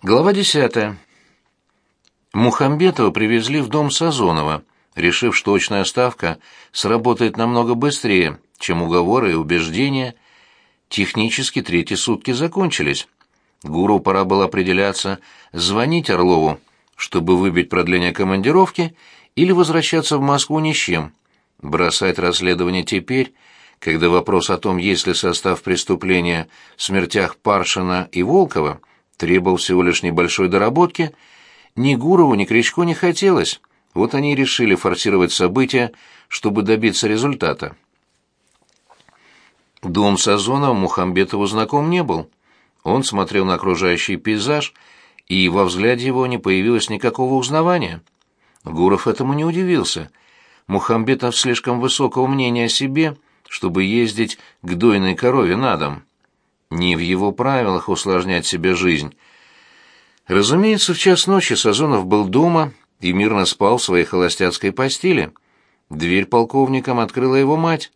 Глава 10. Мухамбетова привезли в дом Сазонова, решив, что очная ставка сработает намного быстрее, чем уговоры и убеждения. Технически третьи сутки закончились. Гуру пора было определяться, звонить Орлову, чтобы выбить продление командировки, или возвращаться в Москву ни с чем. Бросать расследование теперь, когда вопрос о том, есть ли состав преступления в смертях Паршина и Волкова – Требовал всего лишь небольшой доработки. Ни Гурову, ни Кричко не хотелось. Вот они и решили форсировать события, чтобы добиться результата. Дом Сазонова Мухамбетову знаком не был. Он смотрел на окружающий пейзаж, и во взгляде его не появилось никакого узнавания. Гуров этому не удивился. Мухамбетов слишком высокого мнения о себе, чтобы ездить к дойной корове на дом. Не в его правилах усложнять себе жизнь. Разумеется, в час ночи Сазонов был дома и мирно спал в своей холостяцкой постели. Дверь полковникам открыла его мать.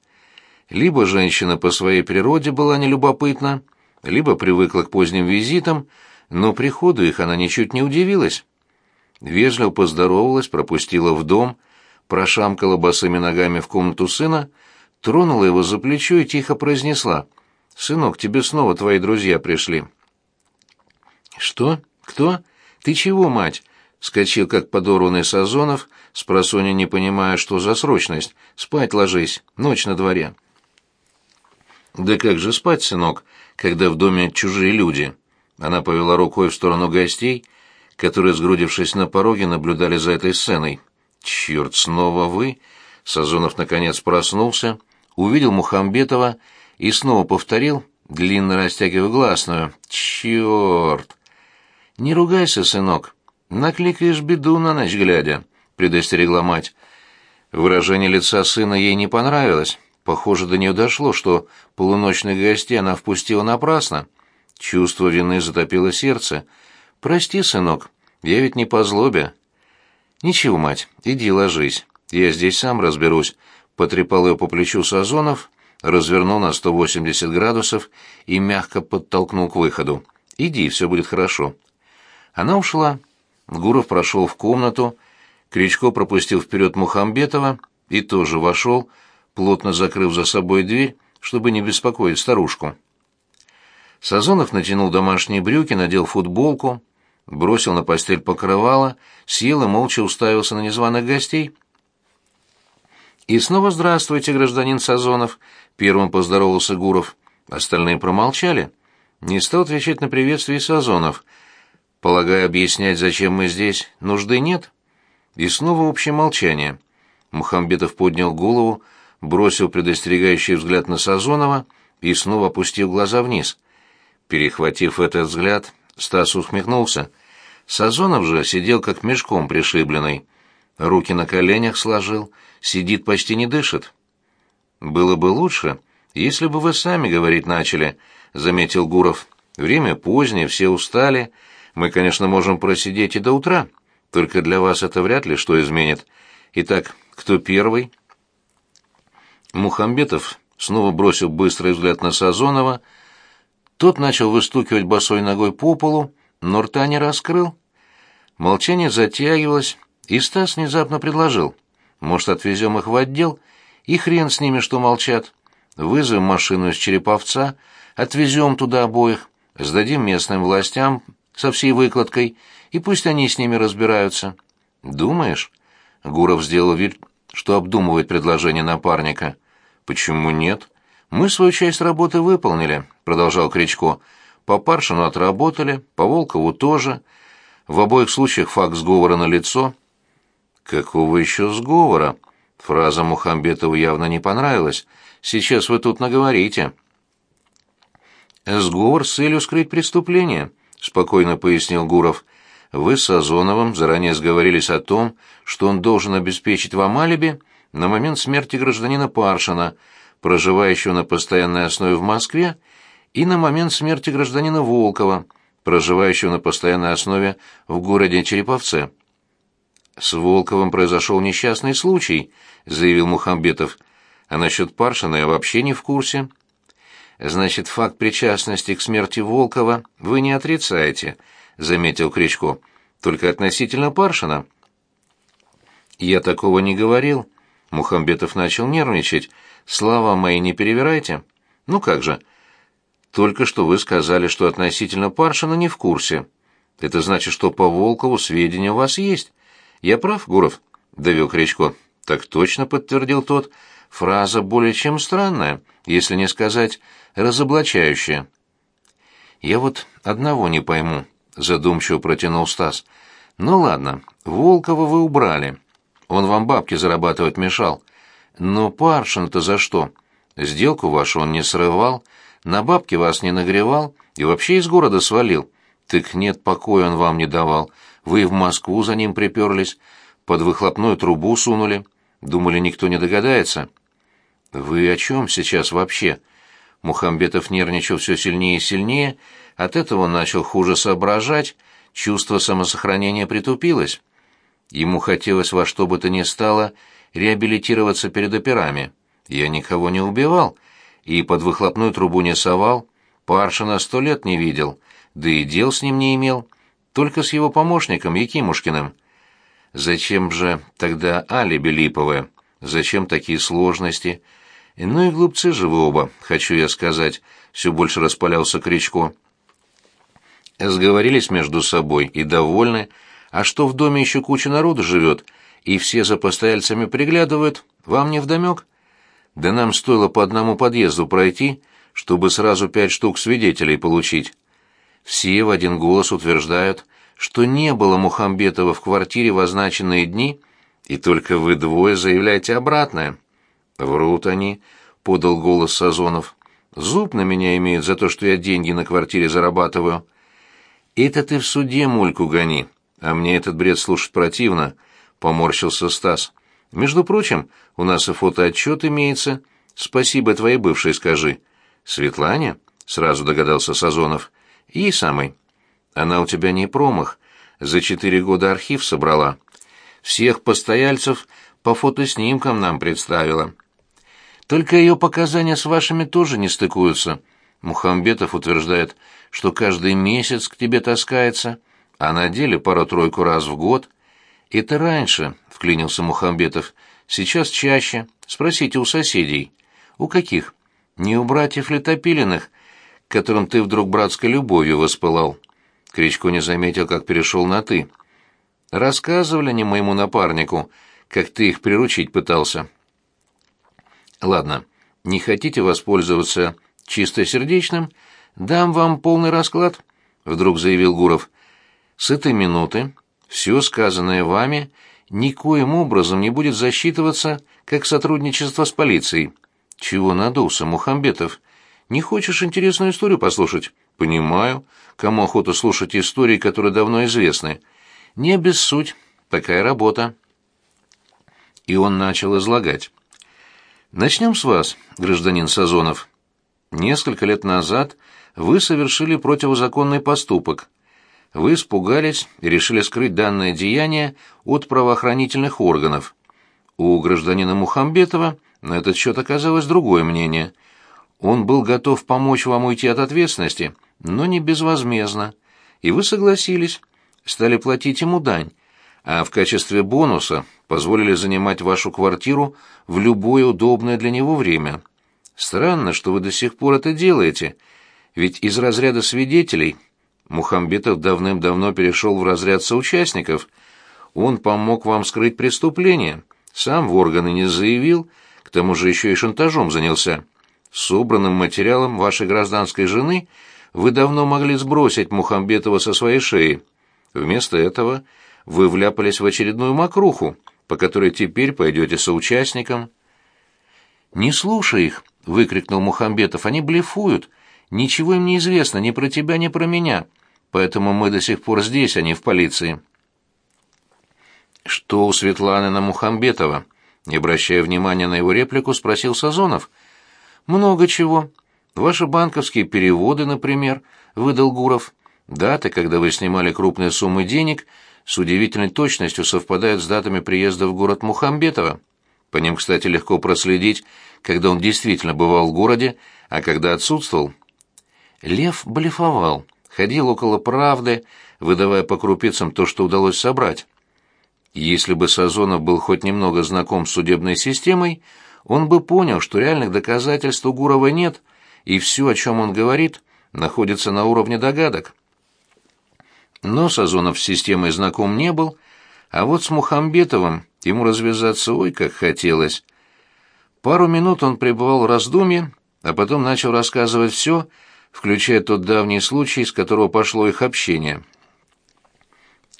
Либо женщина по своей природе была нелюбопытна, либо привыкла к поздним визитам, но приходу их она ничуть не удивилась. Вежливо поздоровалась, пропустила в дом, прошамкала босыми ногами в комнату сына, тронула его за плечо и тихо произнесла — Сынок, тебе снова твои друзья пришли. Что? Кто? Ты чего, мать? Скочил, как подорванный Сазонов, с не понимая, что за срочность. Спать ложись, ночь на дворе. Да как же спать, сынок, когда в доме чужие люди? Она повела рукой в сторону гостей, которые, сгрудившись на пороге, наблюдали за этой сценой. «Черт, снова вы!» Сазонов наконец проснулся, увидел Мухамбетова и снова повторил, длинно растягивая гласную. «Черт!» «Не ругайся, сынок. Накликаешь беду на ночь глядя», — предостерегла мать. Выражение лица сына ей не понравилось. Похоже, до нее дошло, что полуночных гостей она впустила напрасно. Чувство вины затопило сердце. «Прости, сынок, я ведь не по злобе». «Ничего, мать, иди ложись, я здесь сам разберусь», — потрепал ее по плечу Сазонов развернул на 180 градусов и мягко подтолкнул к выходу. «Иди, все будет хорошо». Она ушла. Гуров прошел в комнату. Кричко пропустил вперед Мухамбетова и тоже вошел, плотно закрыв за собой дверь, чтобы не беспокоить старушку. Сазонов натянул домашние брюки, надел футболку, бросил на постель покрывало, съел и молча уставился на незваных гостей, «И снова здравствуйте, гражданин Сазонов», — первым поздоровался Гуров. Остальные промолчали. Не стал отвечать на приветствие Сазонов. «Полагаю, объяснять, зачем мы здесь, нужды нет?» И снова общее молчание. Мухамбетов поднял голову, бросил предостерегающий взгляд на Сазонова и снова опустил глаза вниз. Перехватив этот взгляд, Стас усмехнулся. Сазонов же сидел как мешком пришибленный руки на коленях сложил, сидит почти не дышит. Было бы лучше, если бы вы сами говорить начали, заметил Гуров. Время позднее, все устали. Мы, конечно, можем просидеть и до утра, только для вас это вряд ли что изменит. Итак, кто первый? Мухамбетов снова бросил быстрый взгляд на Сазонова. Тот начал выстукивать босой ногой по полу, но рта не раскрыл. Молчание затягивалось, и Стас внезапно предложил. «Может, отвезем их в отдел? И хрен с ними, что молчат. Вызовем машину из Череповца, отвезем туда обоих, сдадим местным властям со всей выкладкой, и пусть они с ними разбираются». «Думаешь?» Гуров сделал вид, что обдумывает предложение напарника. «Почему нет? Мы свою часть работы выполнили», — продолжал Кричко. «По Паршину отработали, по Волкову тоже. В обоих случаях факт сговора на лицо. Какого еще сговора? Фраза Мухамбетову явно не понравилась. Сейчас вы тут наговорите. Сговор с целью скрыть преступление, спокойно пояснил Гуров. Вы с Сазоновым заранее сговорились о том, что он должен обеспечить вам алиби на момент смерти гражданина Паршина, проживающего на постоянной основе в Москве, и на момент смерти гражданина Волкова, проживающего на постоянной основе в городе Череповце. «С Волковым произошел несчастный случай», — заявил Мухамбетов. «А насчет Паршина я вообще не в курсе». «Значит, факт причастности к смерти Волкова вы не отрицаете», — заметил Кричко. «Только относительно Паршина». «Я такого не говорил». Мухамбетов начал нервничать. «Слова мои не перевирайте». «Ну как же?» «Только что вы сказали, что относительно Паршина не в курсе. Это значит, что по Волкову сведения у вас есть». «Я прав, Гуров?» — довел Кричко. «Так точно», — подтвердил тот. «Фраза более чем странная, если не сказать разоблачающая». «Я вот одного не пойму», — задумчиво протянул Стас. «Ну ладно, Волкова вы убрали. Он вам бабки зарабатывать мешал. Но Паршин-то за что? Сделку вашу он не срывал, на бабки вас не нагревал и вообще из города свалил. Так нет, покоя он вам не давал, вы в Москву за ним приперлись, под выхлопную трубу сунули. Думали, никто не догадается. Вы о чем сейчас вообще? Мухамбетов нервничал все сильнее и сильнее, от этого он начал хуже соображать, чувство самосохранения притупилось. Ему хотелось во что бы то ни стало реабилитироваться перед операми. Я никого не убивал и под выхлопную трубу не совал, Паршина сто лет не видел, да и дел с ним не имел. Только с его помощником Якимушкиным. Зачем же тогда алиби липовое? Зачем такие сложности? Ну и глупцы же вы оба, хочу я сказать, все больше распалялся Кричко. Сговорились между собой и довольны, а что в доме еще куча народу живет, и все за постояльцами приглядывают, вам не вдомек? Да нам стоило по одному подъезду пройти, чтобы сразу пять штук свидетелей получить. Все в один голос утверждают, что не было Мухамбетова в квартире в означенные дни, и только вы двое заявляете обратное. Врут они, подал голос Сазонов. Зуб на меня имеет за то, что я деньги на квартире зарабатываю. Это ты в суде мульку гони, а мне этот бред слушать противно, поморщился Стас. Между прочим, у нас и фотоотчет имеется. Спасибо твоей бывшей скажи. Светлане? Сразу догадался Сазонов. И самой Она у тебя не промах. За четыре года архив собрала. Всех постояльцев по фотоснимкам нам представила. Только ее показания с вашими тоже не стыкуются. Мухамбетов утверждает, что каждый месяц к тебе таскается, а на деле пару-тройку раз в год. Это раньше, — вклинился Мухамбетов, — сейчас чаще. Спросите у соседей. У каких? Не у братьев Летопилиных, которым ты вдруг братской любовью воспылал. Кричко не заметил, как перешел на «ты». Рассказывали они моему напарнику, как ты их приручить пытался. Ладно, не хотите воспользоваться чистосердечным? Дам вам полный расклад, — вдруг заявил Гуров. С этой минуты все сказанное вами никоим образом не будет засчитываться как сотрудничество с полицией. Чего надулся, Мухамбетов? — не хочешь интересную историю послушать? Понимаю. Кому охота слушать истории, которые давно известны? Не обессудь. Такая работа. И он начал излагать. Начнем с вас, гражданин Сазонов. Несколько лет назад вы совершили противозаконный поступок. Вы испугались и решили скрыть данное деяние от правоохранительных органов. У гражданина Мухамбетова на этот счет оказалось другое мнение – он был готов помочь вам уйти от ответственности, но не безвозмездно. И вы согласились, стали платить ему дань, а в качестве бонуса позволили занимать вашу квартиру в любое удобное для него время. Странно, что вы до сих пор это делаете, ведь из разряда свидетелей Мухамбетов давным-давно перешел в разряд соучастников. Он помог вам скрыть преступление, сам в органы не заявил, к тому же еще и шантажом занялся. Собранным материалом вашей гражданской жены вы давно могли сбросить Мухамбетова со своей шеи. Вместо этого вы вляпались в очередную мокруху, по которой теперь пойдете соучастником». «Не слушай их!» — выкрикнул Мухамбетов. «Они блефуют. Ничего им не известно ни про тебя, ни про меня. Поэтому мы до сих пор здесь, а не в полиции». «Что у Светланы на Мухамбетова?» Не обращая внимания на его реплику, спросил Сазонов — «Много чего. Ваши банковские переводы, например», — выдал Гуров. «Даты, когда вы снимали крупные суммы денег, с удивительной точностью совпадают с датами приезда в город Мухамбетова. По ним, кстати, легко проследить, когда он действительно бывал в городе, а когда отсутствовал». Лев блефовал, ходил около правды, выдавая по крупицам то, что удалось собрать. Если бы Сазонов был хоть немного знаком с судебной системой, он бы понял, что реальных доказательств у Гурова нет, и все, о чем он говорит, находится на уровне догадок. Но Сазонов с системой знаком не был, а вот с Мухамбетовым ему развязаться ой как хотелось. Пару минут он пребывал в раздумье, а потом начал рассказывать все, включая тот давний случай, из которого пошло их общение.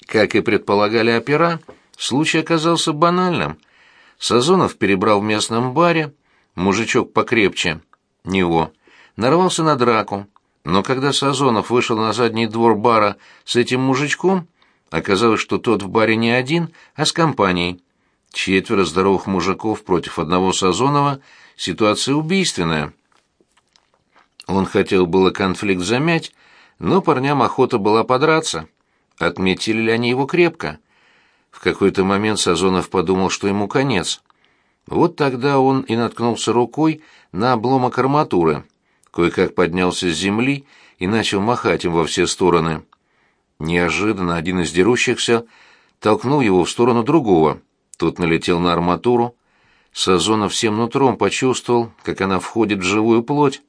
Как и предполагали опера, случай оказался банальным — Сазонов перебрал в местном баре, мужичок покрепче, него, нарвался на драку, но когда Сазонов вышел на задний двор бара с этим мужичком, оказалось, что тот в баре не один, а с компанией. Четверо здоровых мужиков против одного Сазонова — ситуация убийственная. Он хотел было конфликт замять, но парням охота была подраться. Отметили ли они его крепко? В какой-то момент Сазонов подумал, что ему конец. Вот тогда он и наткнулся рукой на обломок арматуры, кое-как поднялся с земли и начал махать им во все стороны. Неожиданно один из дерущихся толкнул его в сторону другого. Тот налетел на арматуру. Сазонов всем нутром почувствовал, как она входит в живую плоть.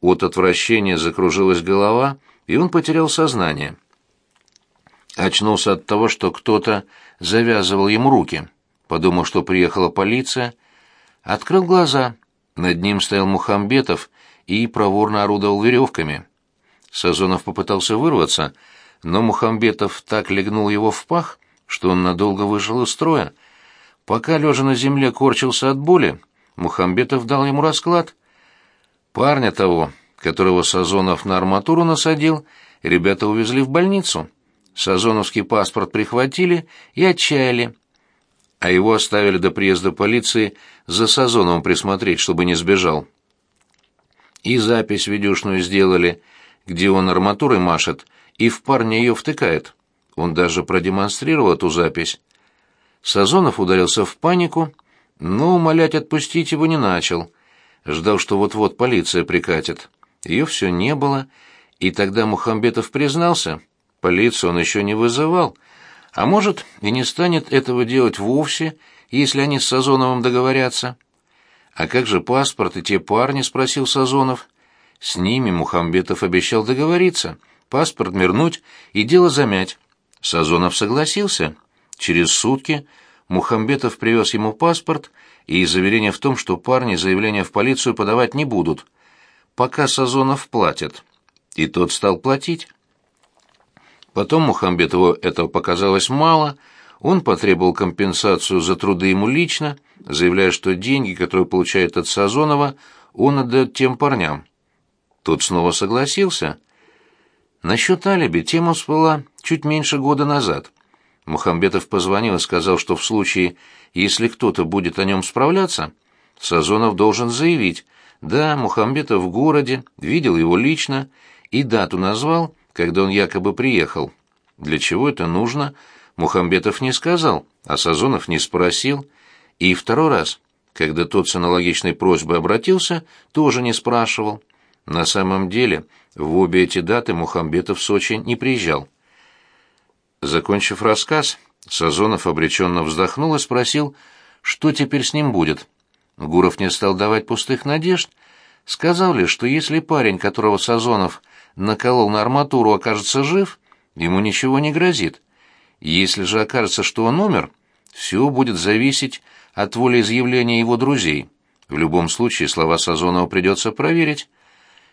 От отвращения закружилась голова, и он потерял сознание очнулся от того, что кто-то завязывал ему руки. Подумал, что приехала полиция. Открыл глаза. Над ним стоял Мухамбетов и проворно орудовал веревками. Сазонов попытался вырваться, но Мухамбетов так легнул его в пах, что он надолго вышел из строя. Пока лежа на земле корчился от боли, Мухамбетов дал ему расклад. Парня того, которого Сазонов на арматуру насадил, ребята увезли в больницу. Сазоновский паспорт прихватили и отчаяли, а его оставили до приезда полиции за Сазоновым присмотреть, чтобы не сбежал. И запись видюшную сделали, где он арматурой машет и в парня ее втыкает. Он даже продемонстрировал эту запись. Сазонов ударился в панику, но умолять отпустить его не начал. Ждал, что вот-вот полиция прикатит. Ее все не было, и тогда Мухамбетов признался — Полицию он еще не вызывал, а может и не станет этого делать вовсе, если они с Сазоновым договорятся. «А как же паспорт и те парни?» — спросил Сазонов. «С ними Мухамбетов обещал договориться, паспорт вернуть и дело замять». Сазонов согласился. Через сутки Мухамбетов привез ему паспорт и заверение в том, что парни заявления в полицию подавать не будут, пока Сазонов платит. И тот стал платить. Потом Мухамбетову этого показалось мало, он потребовал компенсацию за труды ему лично, заявляя, что деньги, которые получает от Сазонова, он отдает тем парням. Тот снова согласился. Насчет алиби тема всплыла чуть меньше года назад. Мухамбетов позвонил и сказал, что в случае, если кто-то будет о нем справляться, Сазонов должен заявить, да, Мухамбетов в городе, видел его лично, и дату назвал — когда он якобы приехал. Для чего это нужно, Мухамбетов не сказал, а Сазонов не спросил. И второй раз, когда тот с аналогичной просьбой обратился, тоже не спрашивал. На самом деле, в обе эти даты Мухамбетов в Сочи не приезжал. Закончив рассказ, Сазонов обреченно вздохнул и спросил, что теперь с ним будет. Гуров не стал давать пустых надежд, сказал лишь, что если парень, которого Сазонов наколол на арматуру, окажется жив, ему ничего не грозит. Если же окажется, что он умер, все будет зависеть от волеизъявления его друзей. В любом случае слова Сазонова придется проверить.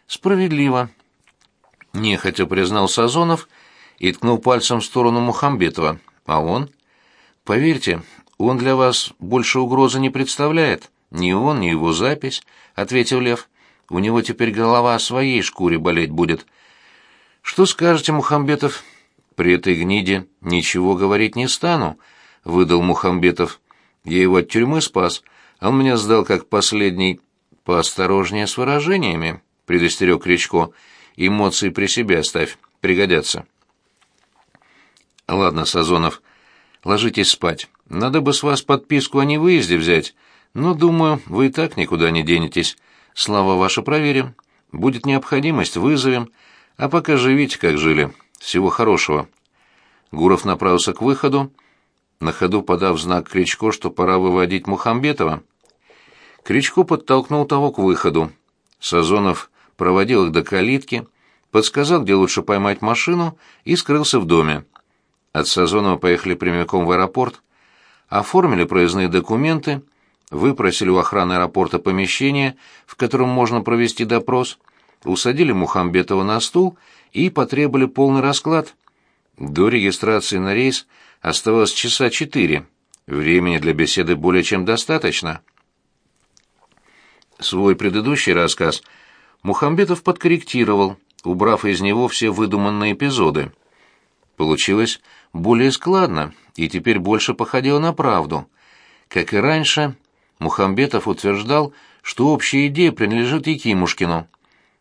Справедливо. Нехотя признал Сазонов и ткнул пальцем в сторону Мухамбетова. А он? Поверьте, он для вас больше угрозы не представляет. Ни он, ни его запись, — ответил Лев. У него теперь голова о своей шкуре болеть будет. Что скажете, Мухамбетов? При этой гниде ничего говорить не стану, выдал Мухамбетов. Я его от тюрьмы спас, а он меня сдал как последний. Поосторожнее с выражениями, предостерег Кричко. Эмоции при себе оставь, пригодятся. Ладно, Сазонов, ложитесь спать. Надо бы с вас подписку о невыезде взять, но, думаю, вы и так никуда не денетесь. Слава ваша проверим. Будет необходимость, вызовем. А пока живите, как жили. Всего хорошего». Гуров направился к выходу, на ходу подав знак Кричко, что пора выводить Мухамбетова. Кричко подтолкнул того к выходу. Сазонов проводил их до калитки, подсказал, где лучше поймать машину, и скрылся в доме. От Сазонова поехали прямиком в аэропорт, оформили проездные документы выпросили у охраны аэропорта помещение, в котором можно провести допрос, усадили Мухамбетова на стул и потребовали полный расклад. До регистрации на рейс оставалось часа четыре. Времени для беседы более чем достаточно. Свой предыдущий рассказ Мухамбетов подкорректировал, убрав из него все выдуманные эпизоды. Получилось более складно и теперь больше походило на правду. Как и раньше, Мухамбетов утверждал, что общая идея принадлежит Якимушкину.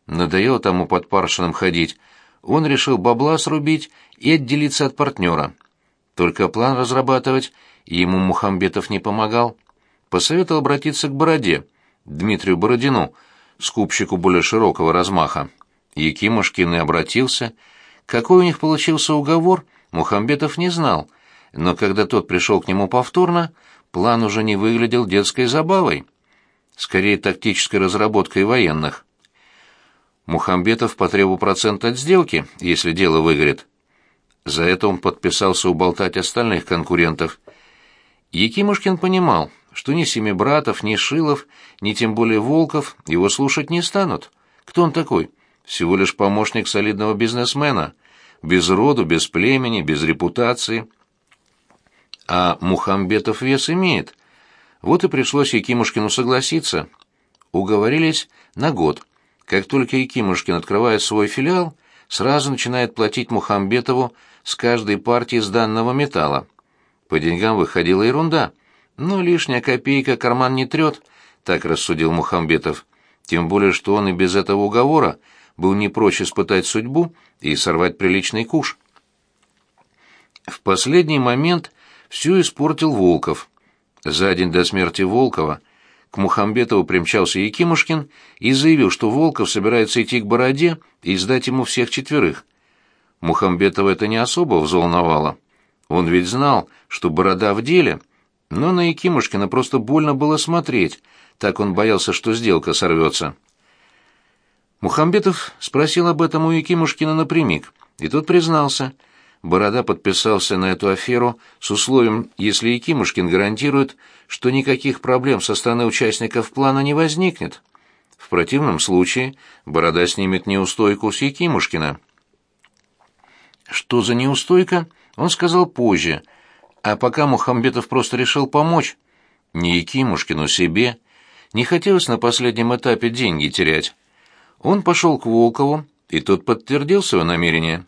Надоело тому под Паршиным ходить. Он решил бабла срубить и отделиться от партнера. Только план разрабатывать ему Мухамбетов не помогал. Посоветовал обратиться к Бороде, Дмитрию Бородину, скупщику более широкого размаха. Якимушкин и обратился. Какой у них получился уговор, Мухамбетов не знал, но когда тот пришел к нему повторно, план уже не выглядел детской забавой, скорее тактической разработкой военных. Мухамбетов потребовал процент от сделки, если дело выгорит. За это он подписался уболтать остальных конкурентов. Якимушкин понимал, что ни семи братов, ни Шилов, ни тем более Волков его слушать не станут. Кто он такой? Всего лишь помощник солидного бизнесмена. Без роду, без племени, без репутации – а Мухамбетов вес имеет. Вот и пришлось Якимушкину согласиться. Уговорились на год. Как только Якимушкин открывает свой филиал, сразу начинает платить Мухамбетову с каждой партии сданного металла. По деньгам выходила ерунда, но лишняя копейка карман не трет, так рассудил Мухамбетов. Тем более, что он и без этого уговора был не прочь испытать судьбу и сорвать приличный куш. В последний момент всю испортил Волков. За день до смерти Волкова к Мухамбетову примчался Якимушкин и заявил, что Волков собирается идти к Бороде и сдать ему всех четверых. Мухамбетова это не особо взволновало. Он ведь знал, что Борода в деле, но на Якимушкина просто больно было смотреть, так он боялся, что сделка сорвется. Мухамбетов спросил об этом у Якимушкина напрямик, и тот признался — Борода подписался на эту аферу с условием, если Якимушкин гарантирует, что никаких проблем со стороны участников плана не возникнет. В противном случае Борода снимет неустойку с Якимушкина. Что за неустойка, он сказал позже, а пока Мухамбетов просто решил помочь. Не Якимушкину себе. Не хотелось на последнем этапе деньги терять. Он пошел к Волкову, и тот подтвердил свое намерение.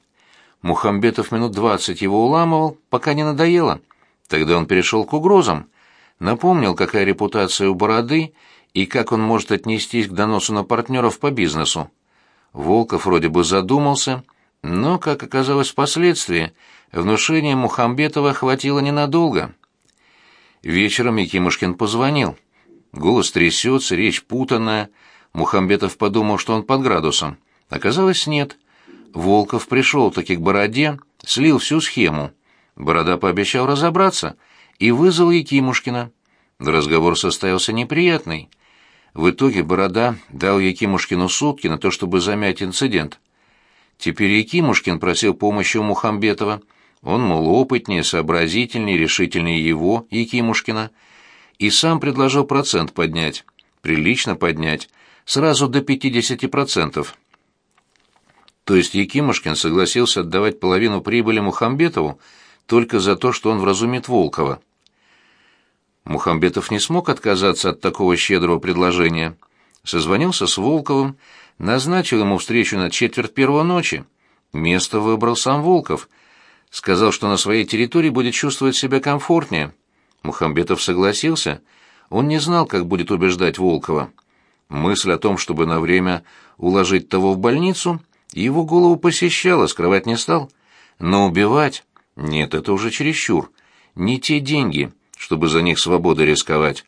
Мухамбетов минут двадцать его уламывал, пока не надоело. Тогда он перешел к угрозам, напомнил, какая репутация у Бороды и как он может отнестись к доносу на партнеров по бизнесу. Волков вроде бы задумался, но, как оказалось впоследствии, внушение Мухамбетова хватило ненадолго. Вечером Якимушкин позвонил. Голос трясется, речь путанная. Мухамбетов подумал, что он под градусом. Оказалось, нет — Волков пришел-таки к Бороде, слил всю схему. Борода пообещал разобраться и вызвал Якимушкина. Разговор состоялся неприятный. В итоге Борода дал Якимушкину сутки на то, чтобы замять инцидент. Теперь Якимушкин просил помощи у Мухамбетова. Он, мол, опытнее, сообразительнее, решительнее его, Якимушкина. И сам предложил процент поднять. Прилично поднять. Сразу до 50%. То есть Якимушкин согласился отдавать половину прибыли Мухамбетову только за то, что он вразумит Волкова. Мухамбетов не смог отказаться от такого щедрого предложения. Созвонился с Волковым, назначил ему встречу на четверть первого ночи. Место выбрал сам Волков. Сказал, что на своей территории будет чувствовать себя комфортнее. Мухамбетов согласился. Он не знал, как будет убеждать Волкова. Мысль о том, чтобы на время уложить того в больницу, его голову посещало, скрывать не стал. Но убивать? Нет, это уже чересчур. Не те деньги, чтобы за них свободы рисковать.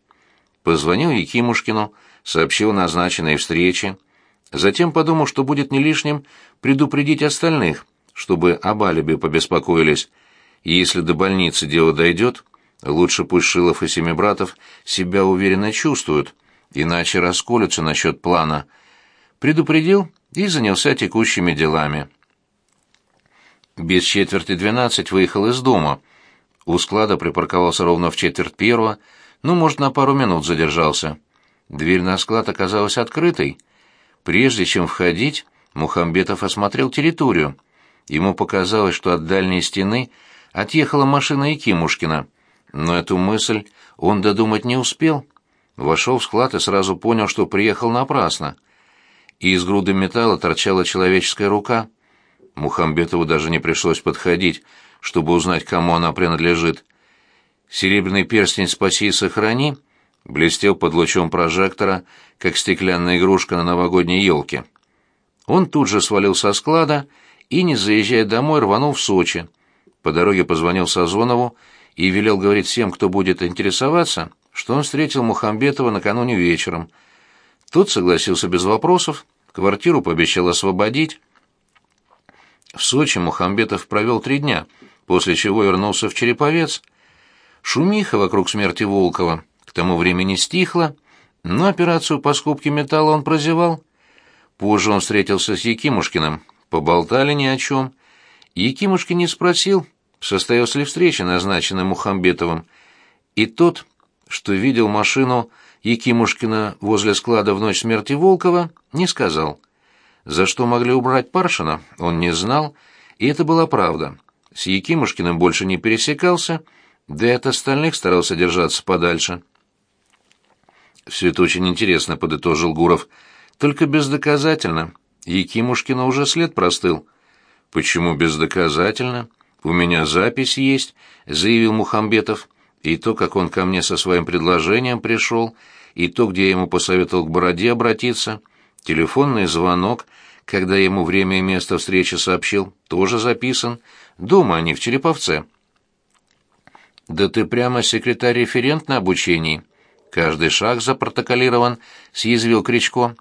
Позвонил Якимушкину, сообщил о назначенной встрече. Затем подумал, что будет не лишним предупредить остальных, чтобы об алиби побеспокоились. И если до больницы дело дойдет, лучше пусть Шилов и семи братов себя уверенно чувствуют, иначе расколются насчет плана. Предупредил и занялся текущими делами. Без четверти двенадцать выехал из дома. У склада припарковался ровно в четверть первого, ну, может, на пару минут задержался. Дверь на склад оказалась открытой. Прежде чем входить, Мухамбетов осмотрел территорию. Ему показалось, что от дальней стены отъехала машина Якимушкина. Но эту мысль он додумать не успел. Вошел в склад и сразу понял, что приехал напрасно — и из груды металла торчала человеческая рука. Мухамбетову даже не пришлось подходить, чтобы узнать, кому она принадлежит. Серебряный перстень «Спаси и сохрани» блестел под лучом прожектора, как стеклянная игрушка на новогодней елке. Он тут же свалил со склада и, не заезжая домой, рванул в Сочи. По дороге позвонил Сазонову и велел говорить всем, кто будет интересоваться, что он встретил Мухамбетова накануне вечером — тот согласился без вопросов, квартиру пообещал освободить. В Сочи Мухамбетов провел три дня, после чего вернулся в Череповец. Шумиха вокруг смерти Волкова к тому времени стихла, но операцию по скупке металла он прозевал. Позже он встретился с Якимушкиным, поболтали ни о чем. Якимушкин не спросил, состоялась ли встреча, назначенная Мухамбетовым, и тот, что видел машину Якимушкина возле склада в ночь смерти Волкова, не сказал. За что могли убрать Паршина, он не знал, и это была правда. С Якимушкиным больше не пересекался, да и от остальных старался держаться подальше. «Все это очень интересно», — подытожил Гуров. «Только бездоказательно. Якимушкина уже след простыл». «Почему бездоказательно? У меня запись есть», — заявил Мухамбетов и то, как он ко мне со своим предложением пришел, и то, где я ему посоветовал к бороде обратиться, телефонный звонок, когда ему время и место встречи сообщил, тоже записан, дома, а не в Череповце. Да ты прямо секретарь-референт на обучении. Каждый шаг запротоколирован, съязвил Кричко.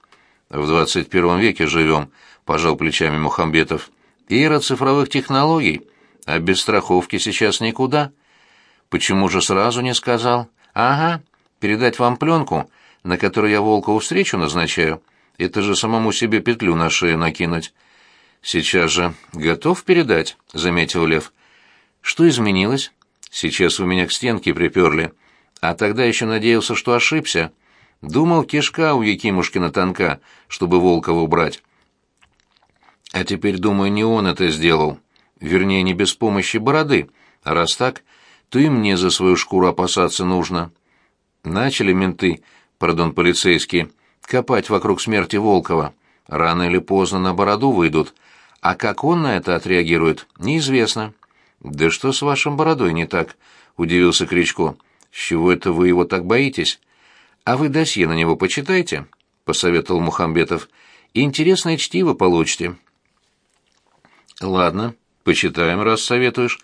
В двадцать первом веке живем, пожал плечами Мухамбетов. Эра цифровых технологий, а без страховки сейчас никуда. Почему же сразу не сказал? Ага, передать вам пленку, на которой я Волкову встречу назначаю. Это же самому себе петлю на шею накинуть. Сейчас же готов передать, заметил Лев. Что изменилось? Сейчас у меня к стенке приперли. А тогда еще надеялся, что ошибся. Думал, кишка у Якимушкина тонка, чтобы Волкова убрать. А теперь, думаю, не он это сделал. Вернее, не без помощи бороды. А раз так, ты и мне за свою шкуру опасаться нужно. Начали менты, пардон, полицейские, копать вокруг смерти Волкова. Рано или поздно на бороду выйдут, а как он на это отреагирует, неизвестно. «Да что с вашим бородой не так?» — удивился Кричко. «С чего это вы его так боитесь?» «А вы досье на него почитайте», — посоветовал Мухамбетов. «Интересное чтиво получите». «Ладно, почитаем, раз советуешь».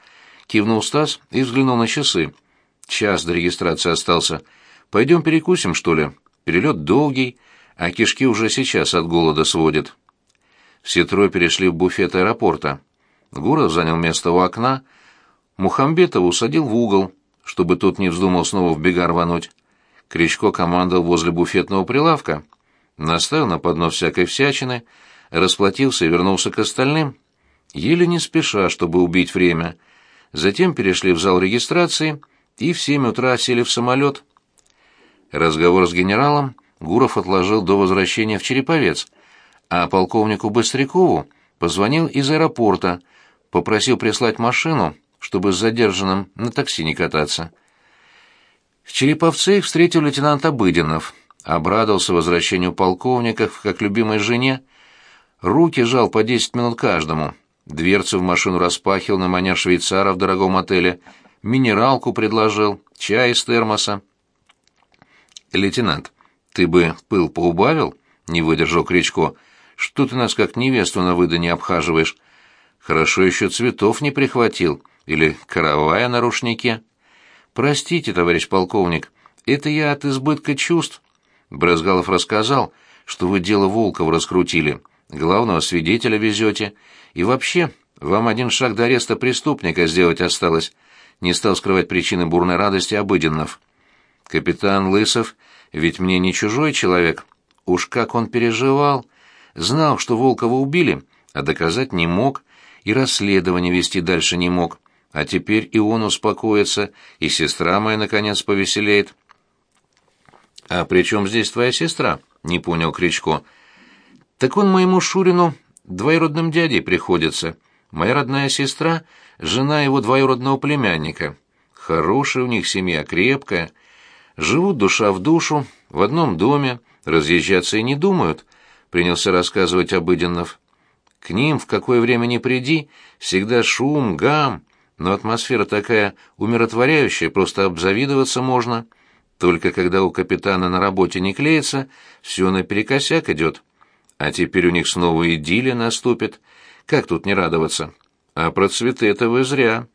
Кивнул Стас и взглянул на часы. Час до регистрации остался. Пойдем перекусим, что ли? Перелет долгий, а кишки уже сейчас от голода сводят. Все трое перешли в буфет аэропорта. Гуров занял место у окна. Мухамбетов усадил в угол, чтобы тот не вздумал снова в бега рвануть. Кричко командовал возле буфетного прилавка. Наставил на поднос всякой всячины, расплатился и вернулся к остальным. Еле не спеша, чтобы убить время — затем перешли в зал регистрации и в 7 утра сели в самолет. Разговор с генералом Гуров отложил до возвращения в Череповец, а полковнику Быстрякову позвонил из аэропорта, попросил прислать машину, чтобы с задержанным на такси не кататься. В Череповце их встретил лейтенант Обыденов, обрадовался возвращению полковника как любимой жене, руки жал по десять минут каждому — Дверцу в машину распахил, на манер швейцара в дорогом отеле. Минералку предложил, чай из термоса. «Лейтенант, ты бы пыл поубавил?» — не выдержал Кричко. «Что ты нас как невесту на выдане обхаживаешь? Хорошо еще цветов не прихватил. Или каравая на рушнике?» «Простите, товарищ полковник, это я от избытка чувств». Брызгалов рассказал, что вы дело Волкова раскрутили — главного свидетеля везете. И вообще, вам один шаг до ареста преступника сделать осталось», — не стал скрывать причины бурной радости Обыденнов. «Капитан Лысов ведь мне не чужой человек. Уж как он переживал. Знал, что Волкова убили, а доказать не мог, и расследование вести дальше не мог. А теперь и он успокоится, и сестра моя, наконец, повеселеет». «А при чем здесь твоя сестра?» — не понял Кричко. «Кричко». Так он моему Шурину двоюродным дядей приходится. Моя родная сестра — жена его двоюродного племянника. Хорошая у них семья, крепкая. Живут душа в душу, в одном доме, разъезжаться и не думают», — принялся рассказывать Обыденнов. «К ним в какое время ни приди, всегда шум, гам, но атмосфера такая умиротворяющая, просто обзавидоваться можно. Только когда у капитана на работе не клеится, все наперекосяк идет». А теперь у них снова и идиллия наступит. Как тут не радоваться? А про цветы это вы зря.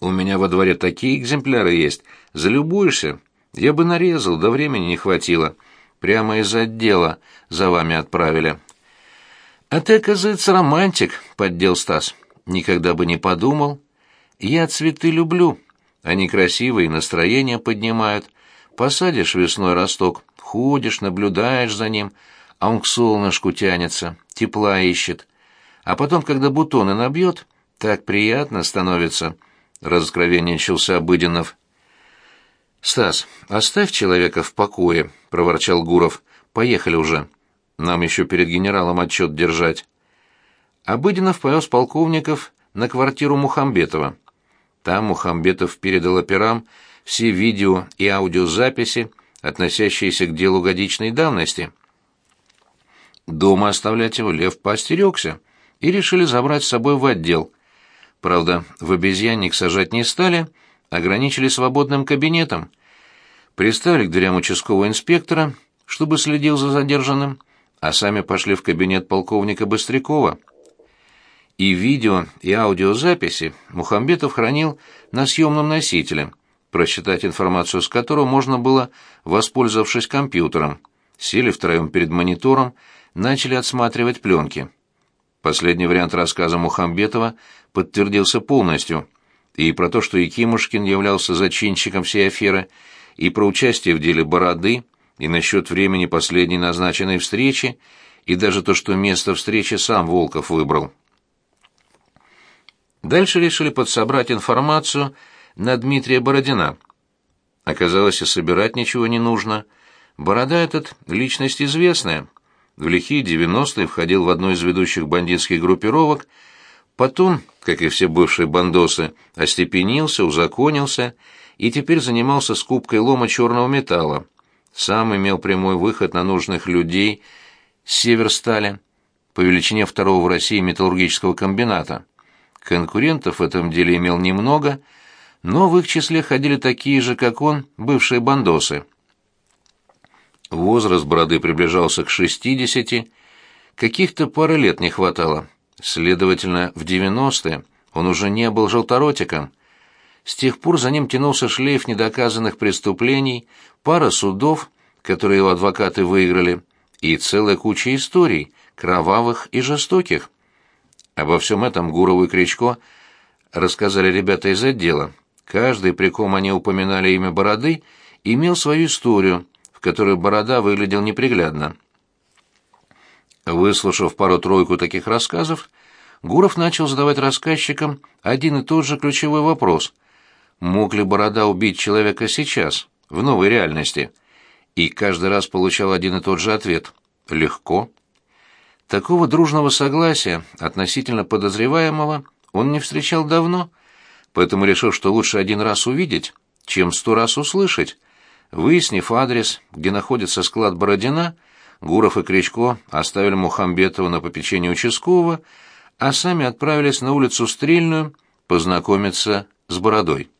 У меня во дворе такие экземпляры есть. Залюбуешься? Я бы нарезал, да времени не хватило. Прямо из отдела за вами отправили. А ты, оказывается, романтик, — поддел Стас. Никогда бы не подумал. Я цветы люблю. Они красивые, настроение поднимают. Посадишь весной росток, ходишь, наблюдаешь за ним — а он к солнышку тянется, тепла ищет. А потом, когда бутоны набьет, так приятно становится, — разоткровенничался Обыденов. — Стас, оставь человека в покое, — проворчал Гуров. — Поехали уже. Нам еще перед генералом отчет держать. Обыденов повез полковников на квартиру Мухамбетова. Там Мухамбетов передал операм все видео и аудиозаписи, относящиеся к делу годичной давности — Дома оставлять его лев поостерегся и решили забрать с собой в отдел. Правда, в обезьянник сажать не стали, ограничили свободным кабинетом. Приставили к дверям участкового инспектора, чтобы следил за задержанным, а сами пошли в кабинет полковника Быстрякова. И видео, и аудиозаписи Мухамбетов хранил на съемном носителе, просчитать информацию с которого можно было, воспользовавшись компьютером. Сели втроем перед монитором начали отсматривать пленки. Последний вариант рассказа Мухамбетова подтвердился полностью, и про то, что Якимушкин являлся зачинщиком всей аферы, и про участие в деле Бороды, и насчет времени последней назначенной встречи, и даже то, что место встречи сам Волков выбрал. Дальше решили подсобрать информацию на Дмитрия Бородина. Оказалось, и собирать ничего не нужно. Борода этот — личность известная — в лихие 90-е входил в одну из ведущих бандитских группировок, потом, как и все бывшие бандосы, остепенился, узаконился и теперь занимался скупкой лома черного металла. Сам имел прямой выход на нужных людей с Северстали по величине второго в России металлургического комбината. Конкурентов в этом деле имел немного, но в их числе ходили такие же, как он, бывшие бандосы – Возраст бороды приближался к 60, каких-то пары лет не хватало. Следовательно, в девяностые он уже не был желторотиком. С тех пор за ним тянулся шлейф недоказанных преступлений, пара судов, которые его адвокаты выиграли, и целая куча историй, кровавых и жестоких. Обо всем этом Гурову и Кричко рассказали ребята из отдела. Каждый, при ком они упоминали имя Бороды, имел свою историю, которой борода выглядел неприглядно. Выслушав пару-тройку таких рассказов, Гуров начал задавать рассказчикам один и тот же ключевой вопрос. Мог ли борода убить человека сейчас, в новой реальности? И каждый раз получал один и тот же ответ. Легко. Такого дружного согласия относительно подозреваемого он не встречал давно, поэтому решил, что лучше один раз увидеть, чем сто раз услышать, Выяснив адрес, где находится склад Бородина, Гуров и Кричко оставили Мухамбетова на попечение участкового, а сами отправились на улицу Стрельную познакомиться с Бородой.